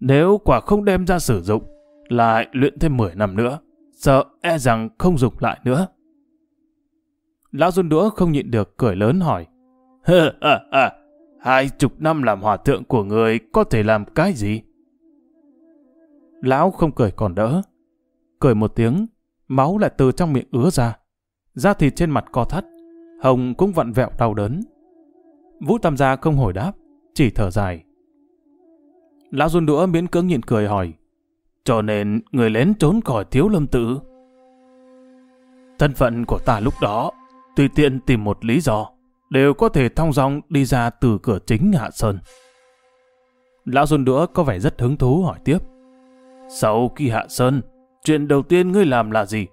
nếu quả không đem ra sử dụng, lại luyện thêm 10 năm nữa, sợ e rằng không dùng lại nữa. Lão run Đũa không nhịn được cười lớn hỏi. Hơ, à, à, hai chục năm làm hòa thượng của người có thể làm cái gì? Lão không cười còn đỡ. Cười một tiếng, máu lại từ trong miệng ứa ra. Da thịt trên mặt co thắt, hồng cũng vặn vẹo đau đớn. Vũ Tam Gia không hồi đáp, chỉ thở dài. Lão run đũa miễn cưỡng nhịn cười hỏi. Cho nên người lén trốn khỏi thiếu lâm tử. Thân phận của ta lúc đó, tùy tiện tìm một lý do, đều có thể thong dong đi ra từ cửa chính Hạ Sơn. Lão run đũa có vẻ rất hứng thú hỏi tiếp. Sau khi Hạ Sơn, chuyện đầu tiên ngươi làm là gì?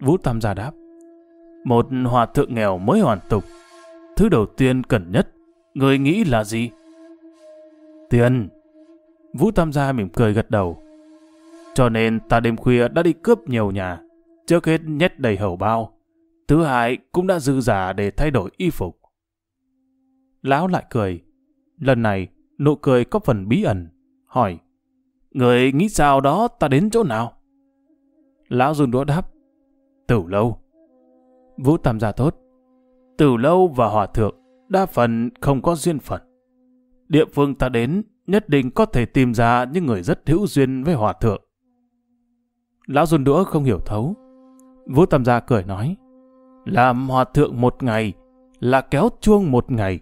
Vũ Tam gia đáp. Một hòa thượng nghèo mới hoàn tục. Thứ đầu tiên cần nhất, người nghĩ là gì? Tiền. Vũ Tam gia mỉm cười gật đầu. Cho nên ta đêm khuya đã đi cướp nhiều nhà. Trước hết nhét đầy hầu bao. Thứ hai cũng đã dư giả để thay đổi y phục. Lão lại cười. Lần này, nụ cười có phần bí ẩn. Hỏi. Người nghĩ sao đó ta đến chỗ nào? Lão run đũa đáp. Tử lâu. Vũ Tam gia tốt. Tử lâu và hòa thượng đa phần không có duyên phận địa phương ta đến nhất định có thể tìm ra những người rất hữu duyên với hòa thượng. Lão run đũa không hiểu thấu. Vũ Tam Gia cười nói, làm hòa thượng một ngày là kéo chuông một ngày,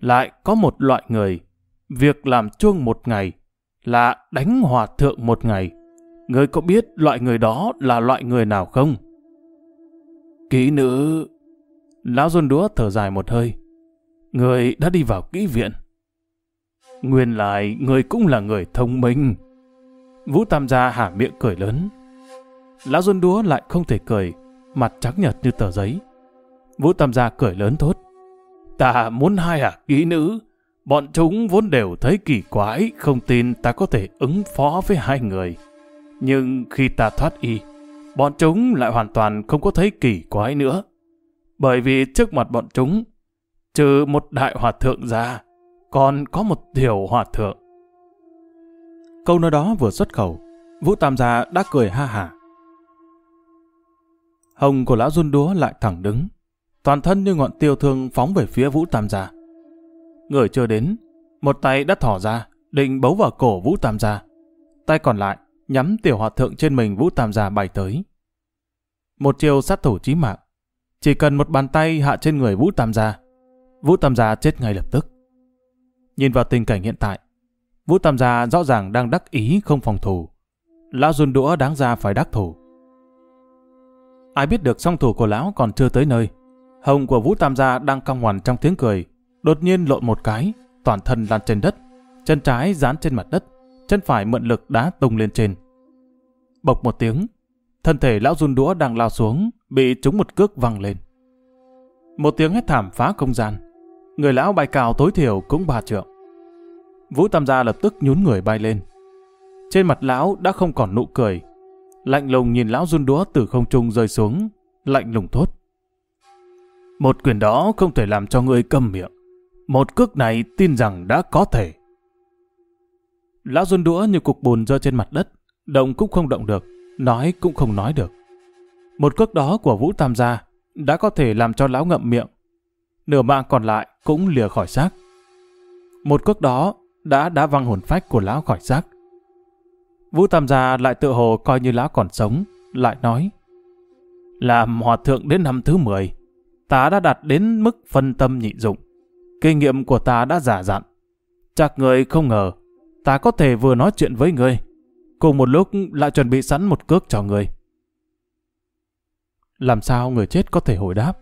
lại có một loại người, việc làm chuông một ngày là đánh hòa thượng một ngày. Người có biết loại người đó là loại người nào không? Kỹ nữ... Lão run đúa thở dài một hơi. Người đã đi vào kỹ viện. Nguyên lại, người cũng là người thông minh. Vũ Tam gia hả miệng cười lớn. Lão Duân Đúa lại không thể cười, mặt trắng nhợt như tờ giấy. Vũ Tam gia cười lớn thốt. Ta muốn hai hả kỹ nữ, bọn chúng vốn đều thấy kỳ quái, không tin ta có thể ứng phó với hai người. Nhưng khi ta thoát y, bọn chúng lại hoàn toàn không có thấy kỳ quái nữa. Bởi vì trước mặt bọn chúng, trừ một đại hòa thượng ra, còn có một tiểu hòa thượng. Câu nói đó vừa xuất khẩu, Vũ Tam gia đã cười ha hả. Hồng của lão run đúa lại thẳng đứng, toàn thân như ngọn tiêu thương phóng về phía Vũ Tam gia. Người chưa đến, một tay đã thỏ ra, định bấu vào cổ Vũ Tam Gia. Tay còn lại, nhắm tiểu hòa thượng trên mình Vũ Tam Gia bay tới. Một chiêu sát thủ chí mạng. Chỉ cần một bàn tay hạ trên người Vũ Tam Gia, Vũ Tam Gia chết ngay lập tức. Nhìn vào tình cảnh hiện tại, Vũ Tam Gia rõ ràng đang đắc ý không phòng thủ. Lão run đũa đáng ra phải đắc thủ. Ai biết được song thủ của lão còn chưa tới nơi. Hồng của Vũ Tam Gia đang căng hoàn trong tiếng cười. Đột nhiên lộn một cái, toàn thân lan trên đất. Chân trái dán trên mặt đất, chân phải mượn lực đá tung lên trên. Bộc một tiếng, thân thể lão run đũa đang lao xuống, bị trúng một cước văng lên. Một tiếng hét thảm phá không gian. Người lão bay cao tối thiểu cũng ba trượng. Vũ Tam Gia lập tức nhún người bay lên. Trên mặt lão đã không còn nụ cười. Lạnh lùng nhìn lão run đũa từ không trung rơi xuống, lạnh lùng thốt. Một quyền đó không thể làm cho ngươi câm miệng. Một cước này tin rằng đã có thể. Lão run đũa như cục bùn rơi trên mặt đất, động cũng không động được, nói cũng không nói được. Một cước đó của Vũ Tam Gia đã có thể làm cho lão ngậm miệng. Nửa mạng còn lại cũng lìa khỏi xác. Một cước đó đã đá văng hồn phách của lão khỏi xác. Vũ Tam Gia lại tự hồ coi như lão còn sống, lại nói Làm hòa thượng đến năm thứ 10, ta đã đạt đến mức phân tâm nhị dụng. Kinh nghiệm của ta đã giả dặn. Chắc người không ngờ, ta có thể vừa nói chuyện với người, cùng một lúc lại chuẩn bị sẵn một cước cho người. Làm sao người chết có thể hồi đáp?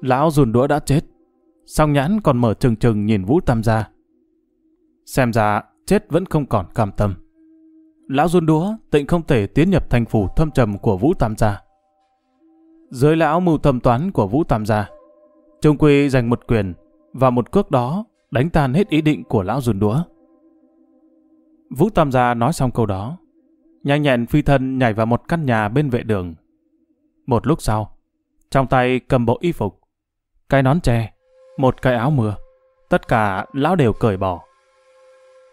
Lão rùn đũa đã chết, song nhãn còn mở trừng trừng nhìn Vũ Tam Gia. Xem ra chết vẫn không còn cam tâm. Lão run đũa tịnh không thể tiến nhập thành phủ thâm trầm của Vũ Tam Gia. Dưới lão mưu thâm toán của Vũ Tam Gia, Trung Quy giành một quyền và một cước đó đánh tan hết ý định của lão dùn đũa. Vũ Tam Gia nói xong câu đó, nhanh nhẹn phi thân nhảy vào một căn nhà bên vệ đường. Một lúc sau, trong tay cầm bộ y phục, cái nón tre, một cái áo mưa, tất cả lão đều cởi bỏ.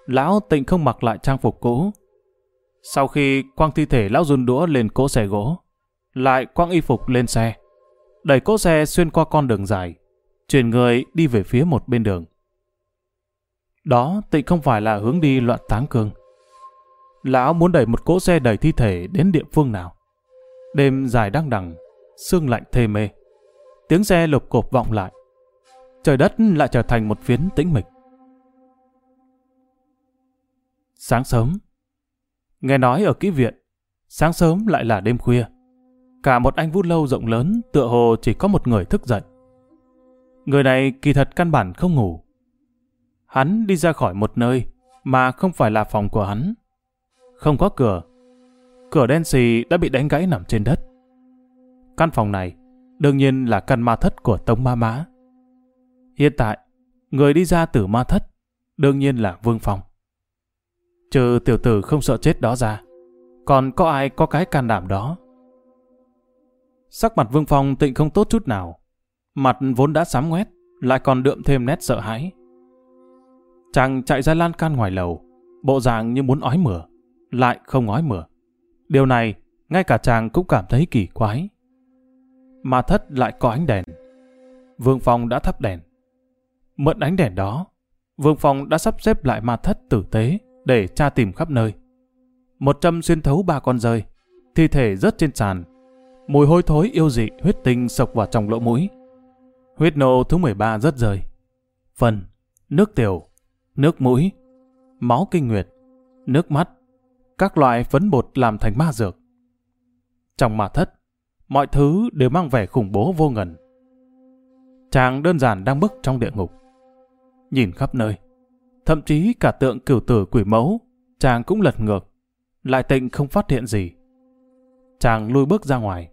Lão tịnh không mặc lại trang phục cũ, sau khi quăng thi thể lão run đũa lên cỗ xe gỗ, lại quăng y phục lên xe, đẩy cỗ xe xuyên qua con đường dài, chuyển người đi về phía một bên đường. Đó tịnh không phải là hướng đi loạn táng cương. Lão muốn đẩy một cỗ xe đẩy thi thể đến địa phương nào. Đêm dài đăng đằng, sương lạnh thê mê. Tiếng xe lục cộp vọng lại. Trời đất lại trở thành một phiến tĩnh mịch. Sáng sớm, Nghe nói ở kỹ viện, sáng sớm lại là đêm khuya. Cả một anh vút lâu rộng lớn tựa hồ chỉ có một người thức dậy. Người này kỳ thật căn bản không ngủ. Hắn đi ra khỏi một nơi mà không phải là phòng của hắn. Không có cửa. Cửa đen xì đã bị đánh gãy nằm trên đất. Căn phòng này đương nhiên là căn ma thất của Tống Ma Mã. Hiện tại, người đi ra từ ma thất đương nhiên là Vương Phong. Trừ tiểu tử không sợ chết đó ra. Còn có ai có cái can đảm đó? Sắc mặt Vương Phong tịnh không tốt chút nào. Mặt vốn đã sám ngoét, lại còn đượm thêm nét sợ hãi. Chàng chạy ra lan can ngoài lầu, bộ dạng như muốn ói mửa, lại không ói mửa. Điều này, ngay cả chàng cũng cảm thấy kỳ quái. Mà thất lại có ánh đèn. Vương Phong đã thắp đèn. Mượn ánh đèn đó, Vương Phong đã sắp xếp lại ma thất tử tế, để tra tìm khắp nơi. Một châm xuyên thấu ba con rơi, thi thể rớt trên sàn. Mùi hôi thối yêu dị huyết tinh sộc vào trong lỗ mũi. Huyết nô thứ 13 rất rời Phần, nước tiểu, nước mũi, máu kinh nguyệt, nước mắt, các loại phấn bột làm thành ma dược. Trong ma thất, mọi thứ đều mang vẻ khủng bố vô ngần. Chàng đơn giản đang bước trong địa ngục. Nhìn khắp nơi, Thậm chí cả tượng cửu tử quỷ mẫu, chàng cũng lật ngược, lại tịnh không phát hiện gì. Chàng lui bước ra ngoài.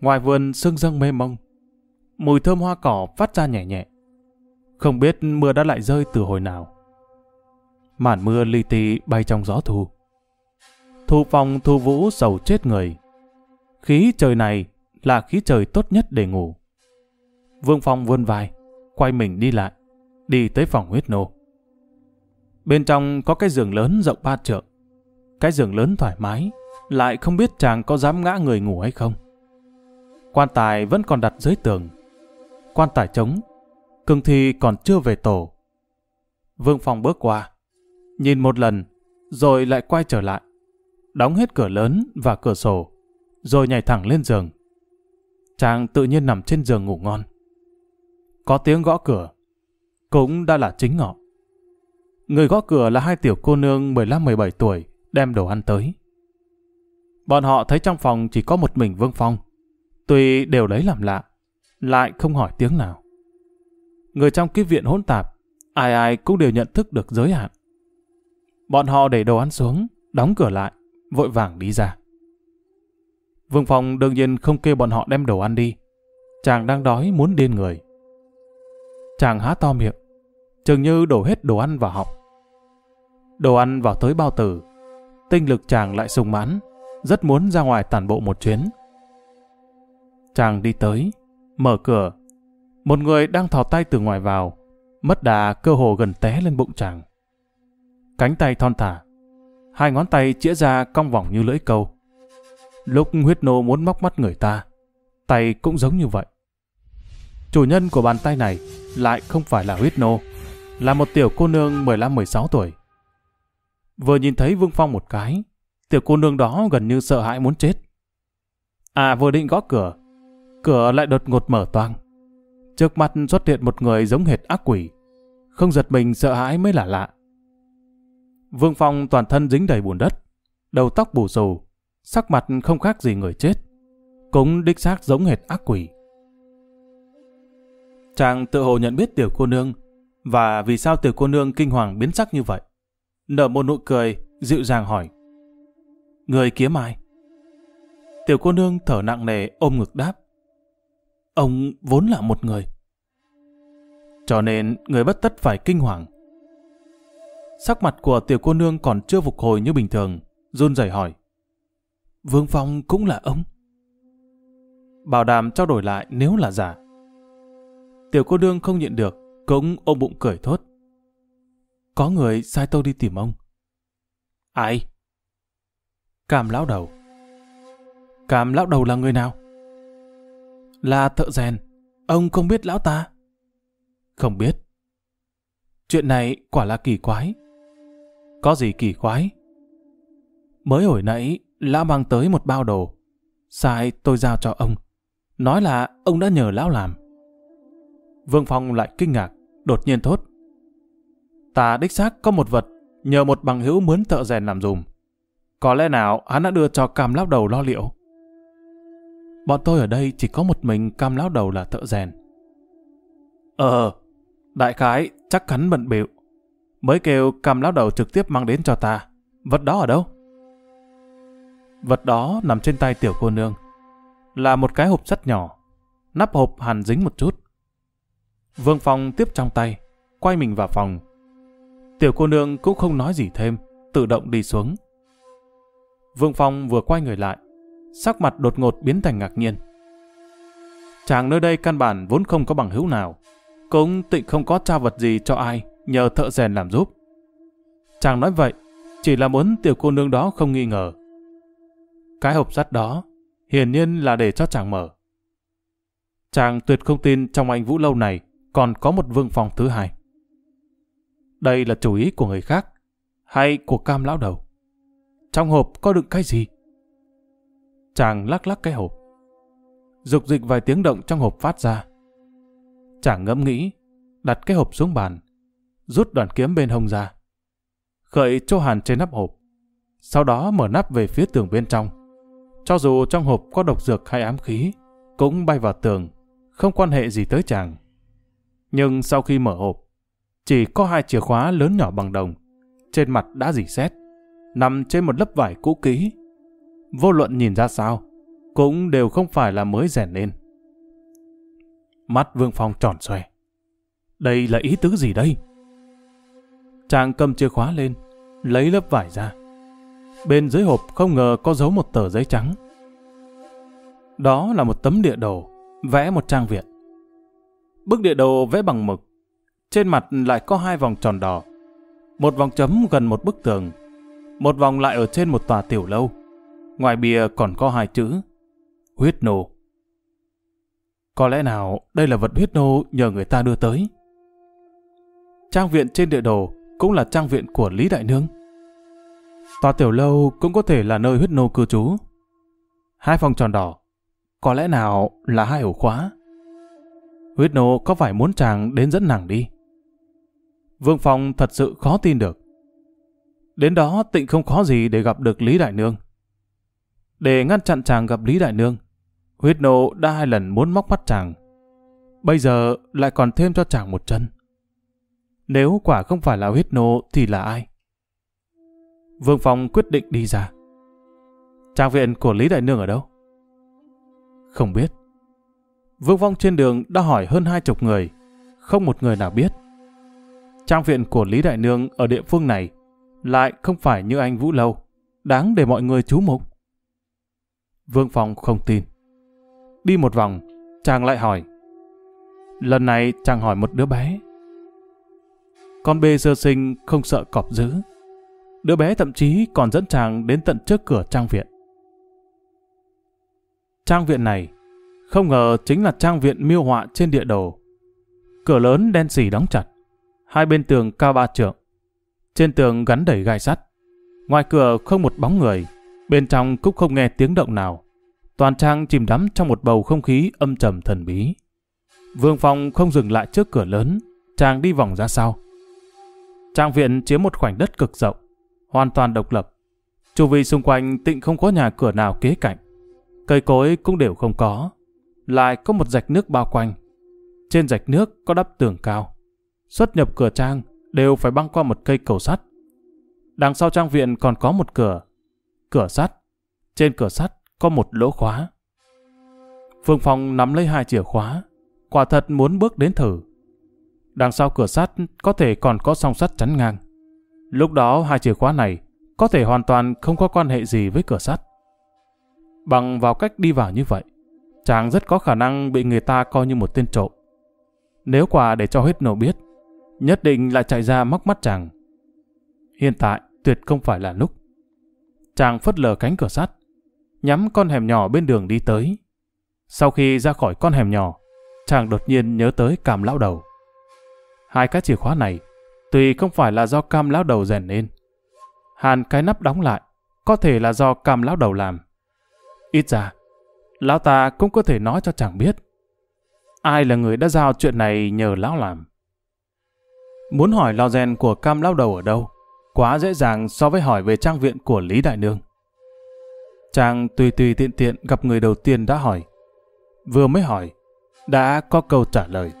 Ngoài vườn sương dâng mê mông, mùi thơm hoa cỏ phát ra nhẹ nhẹ. Không biết mưa đã lại rơi từ hồi nào. Màn mưa li ti bay trong gió thu. Thu phong thu vũ sầu chết người. Khí trời này là khí trời tốt nhất để ngủ. Vương Phong vươn vai, quay mình đi lại đi tới phòng huyết nô. Bên trong có cái giường lớn rộng ba trượng. Cái giường lớn thoải mái, lại không biết chàng có dám ngã người ngủ hay không. Quan tài vẫn còn đặt dưới tường. Quan tài trống, cương thi còn chưa về tổ. Vương Phong bước qua, nhìn một lần, rồi lại quay trở lại, đóng hết cửa lớn và cửa sổ, rồi nhảy thẳng lên giường. Chàng tự nhiên nằm trên giường ngủ ngon. Có tiếng gõ cửa, cũng đã là chính ngọ. Người gõ cửa là hai tiểu cô nương 15-17 tuổi đem đồ ăn tới. Bọn họ thấy trong phòng chỉ có một mình Vương Phong. Tuy đều lấy làm lạ, lại không hỏi tiếng nào. Người trong kiếp viện hỗn tạp, ai ai cũng đều nhận thức được giới hạn. Bọn họ để đồ ăn xuống, đóng cửa lại, vội vàng đi ra. Vương Phong đương nhiên không kêu bọn họ đem đồ ăn đi. Chàng đang đói muốn điên người. Chàng há to miệng, chừng như đổ hết đồ ăn vào họng. Đồ ăn vào tới bao tử, tinh lực chàng lại sung mãn, rất muốn ra ngoài tản bộ một chuyến. Chàng đi tới, mở cửa. Một người đang thò tay từ ngoài vào, mất đà cơ hồ gần té lên bụng chàng. Cánh tay thon thả, hai ngón tay chĩa ra cong vòng như lưỡi câu. Lúc huyết nô muốn móc mắt người ta, tay cũng giống như vậy. Chủ nhân của bàn tay này lại không phải là huyết nô, là một tiểu cô nương 15-16 tuổi. Vừa nhìn thấy Vương Phong một cái, tiểu cô nương đó gần như sợ hãi muốn chết. À vừa định gõ cửa, cửa lại đột ngột mở toang. Trước mặt xuất hiện một người giống hệt ác quỷ, không giật mình sợ hãi mới là lạ. Vương Phong toàn thân dính đầy bùn đất, đầu tóc bù xù, sắc mặt không khác gì người chết, cũng đích xác giống hệt ác quỷ. Chàng tự hồ nhận biết tiểu cô nương, và vì sao tiểu cô nương kinh hoàng biến sắc như vậy. Nở một nụ cười, dịu dàng hỏi. Người kiếm ai? Tiểu cô nương thở nặng nề ôm ngực đáp. Ông vốn là một người. Cho nên người bất tất phải kinh hoàng. Sắc mặt của tiểu cô nương còn chưa phục hồi như bình thường, run rẩy hỏi. Vương Phong cũng là ông. Bảo đảm trao đổi lại nếu là giả. Tiểu cô nương không nhịn được, cũng ôm bụng cười thốt. Có người sai tôi đi tìm ông. Ai? Cam lão đầu. Cam lão đầu là người nào? Là thợ rèn. Ông không biết lão ta? Không biết. Chuyện này quả là kỳ quái. Có gì kỳ quái? Mới hồi nãy, lão mang tới một bao đồ. Sai tôi giao cho ông. Nói là ông đã nhờ lão làm. Vương Phong lại kinh ngạc, đột nhiên thốt. Ta đích xác có một vật, nhờ một bằng hữu mướn thợ rèn làm dùm. Có lẽ nào hắn đã đưa cho cam lão đầu lo liệu? Bọn tôi ở đây chỉ có một mình cam lão đầu là thợ rèn. Ờ, đại khái chắc hắn bận bịu Mới kêu cam lão đầu trực tiếp mang đến cho ta. Vật đó ở đâu? Vật đó nằm trên tay tiểu cô nương. Là một cái hộp sắt nhỏ. Nắp hộp hàn dính một chút. Vương Phong tiếp trong tay, quay mình vào phòng. Tiểu cô nương cũng không nói gì thêm, tự động đi xuống. Vương Phong vừa quay người lại, sắc mặt đột ngột biến thành ngạc nhiên. Chàng nơi đây căn bản vốn không có bằng hữu nào, cũng tịnh không có trao vật gì cho ai nhờ thợ rèn làm giúp. Chàng nói vậy, chỉ là muốn tiểu cô nương đó không nghi ngờ. Cái hộp sắt đó, hiển nhiên là để cho chàng mở. Chàng tuyệt không tin trong anh Vũ Lâu này còn có một vương phòng thứ hai. Đây là chủ ý của người khác, hay của cam lão đầu? Trong hộp có đựng cái gì? Chàng lắc lắc cái hộp. Dục dịch vài tiếng động trong hộp phát ra. Chàng ngẫm nghĩ, đặt cái hộp xuống bàn, rút đoạn kiếm bên hông ra. Khởi cho hàn trên nắp hộp, sau đó mở nắp về phía tường bên trong. Cho dù trong hộp có độc dược hay ám khí, cũng bay vào tường, không quan hệ gì tới chàng. Nhưng sau khi mở hộp, chỉ có hai chìa khóa lớn nhỏ bằng đồng, trên mặt đã dỉ xét, nằm trên một lớp vải cũ kỹ. Vô luận nhìn ra sao, cũng đều không phải là mới rèn lên. Mắt Vương Phong tròn xoe. Đây là ý tứ gì đây? Chàng cầm chìa khóa lên, lấy lớp vải ra. Bên dưới hộp không ngờ có dấu một tờ giấy trắng. Đó là một tấm địa đồ, vẽ một trang viện. Bức địa đồ vẽ bằng mực. Trên mặt lại có hai vòng tròn đỏ. Một vòng chấm gần một bức tường. Một vòng lại ở trên một tòa tiểu lâu. Ngoài bìa còn có hai chữ. Huyết nô. Có lẽ nào đây là vật huyết nô nhờ người ta đưa tới. Trang viện trên địa đồ cũng là trang viện của Lý Đại Nương. Tòa tiểu lâu cũng có thể là nơi huyết nô cư trú. Hai phòng tròn đỏ, có lẽ nào là hai ổ khóa. Huyết nô có phải muốn chàng đến dẫn nàng đi? Vương Phong thật sự khó tin được. Đến đó tịnh không khó gì để gặp được Lý Đại Nương. Để ngăn chặn chàng gặp Lý Đại Nương, huyết nô đã hai lần muốn móc mắt chàng. Bây giờ lại còn thêm cho chàng một chân. Nếu quả không phải là huyết nô thì là ai? Vương Phong quyết định đi ra. Trang viện của Lý Đại Nương ở đâu? Không biết. Vương Phong trên đường đã hỏi hơn hai chục người, không một người nào biết. Trang viện của Lý Đại Nương ở địa phương này lại không phải như anh Vũ Lâu, đáng để mọi người chú mục. Vương Phong không tin. Đi một vòng, chàng lại hỏi. Lần này chàng hỏi một đứa bé. Con bê sơ sinh không sợ cọp dữ. Đứa bé thậm chí còn dẫn chàng đến tận trước cửa trang viện. Trang viện này, không ngờ chính là trang viện miêu họa trên địa đồ. Cửa lớn đen xỉ đóng chặt, hai bên tường cao ba trượng. Trên tường gắn đầy gai sắt. Ngoài cửa không một bóng người, bên trong cũng không nghe tiếng động nào. Toàn trang chìm đắm trong một bầu không khí âm trầm thần bí. Vương Phong không dừng lại trước cửa lớn, chàng đi vòng ra sau. Trang viện chiếm một khoảnh đất cực rộng, hoàn toàn độc lập. Chu vi xung quanh tịnh không có nhà cửa nào kế cạnh. Cây cối cũng đều không có. Lại có một rạch nước bao quanh. Trên rạch nước có đắp tường cao. Xuất nhập cửa trang đều phải băng qua một cây cầu sắt. Đằng sau trang viện còn có một cửa. Cửa sắt. Trên cửa sắt có một lỗ khóa. Phương Phong nắm lấy hai chìa khóa. Quả thật muốn bước đến thử. Đằng sau cửa sắt có thể còn có song sắt chắn ngang. Lúc đó hai chìa khóa này có thể hoàn toàn không có quan hệ gì với cửa sắt. Bằng vào cách đi vào như vậy, chàng rất có khả năng bị người ta coi như một tên trộm. Nếu quả để cho hết nổ biết, nhất định lại chạy ra móc mắt chàng. Hiện tại tuyệt không phải là lúc. Chàng phất lờ cánh cửa sắt, nhắm con hẻm nhỏ bên đường đi tới. Sau khi ra khỏi con hẻm nhỏ, chàng đột nhiên nhớ tới cam lão đầu. Hai cái chìa khóa này, tuy không phải là do cam lão đầu rèn nên. Hàn cái nắp đóng lại, có thể là do cam lão đầu làm. Ít ra, lão ta cũng có thể nói cho chàng biết. Ai là người đã giao chuyện này nhờ lão làm. Muốn hỏi lo gen của cam lão đầu ở đâu, quá dễ dàng so với hỏi về trang viện của Lý Đại Nương. Chàng tùy tùy tiện tiện gặp người đầu tiên đã hỏi. Vừa mới hỏi, đã có câu trả lời.